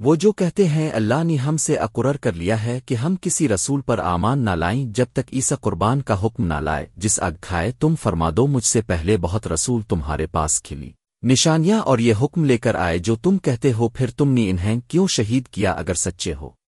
وہ جو کہتے ہیں، اللہ نے ہم سے اقرر کر لیا ہے کہ ہم کسی رسول پر آمان نہ لائیں جب تک عیسا قربان کا حکم نہ لائے۔ جس اگ کھائے، تم فرما دو، مجھ سے پہلے بہت رسول تمہارے پاس کھلی۔ نشانیاں اور یہ حکم لے کر آئے جو تم کہتے ہو، پھر تم نے انہیں کیوں شہید کیا اگر سچے ہو؟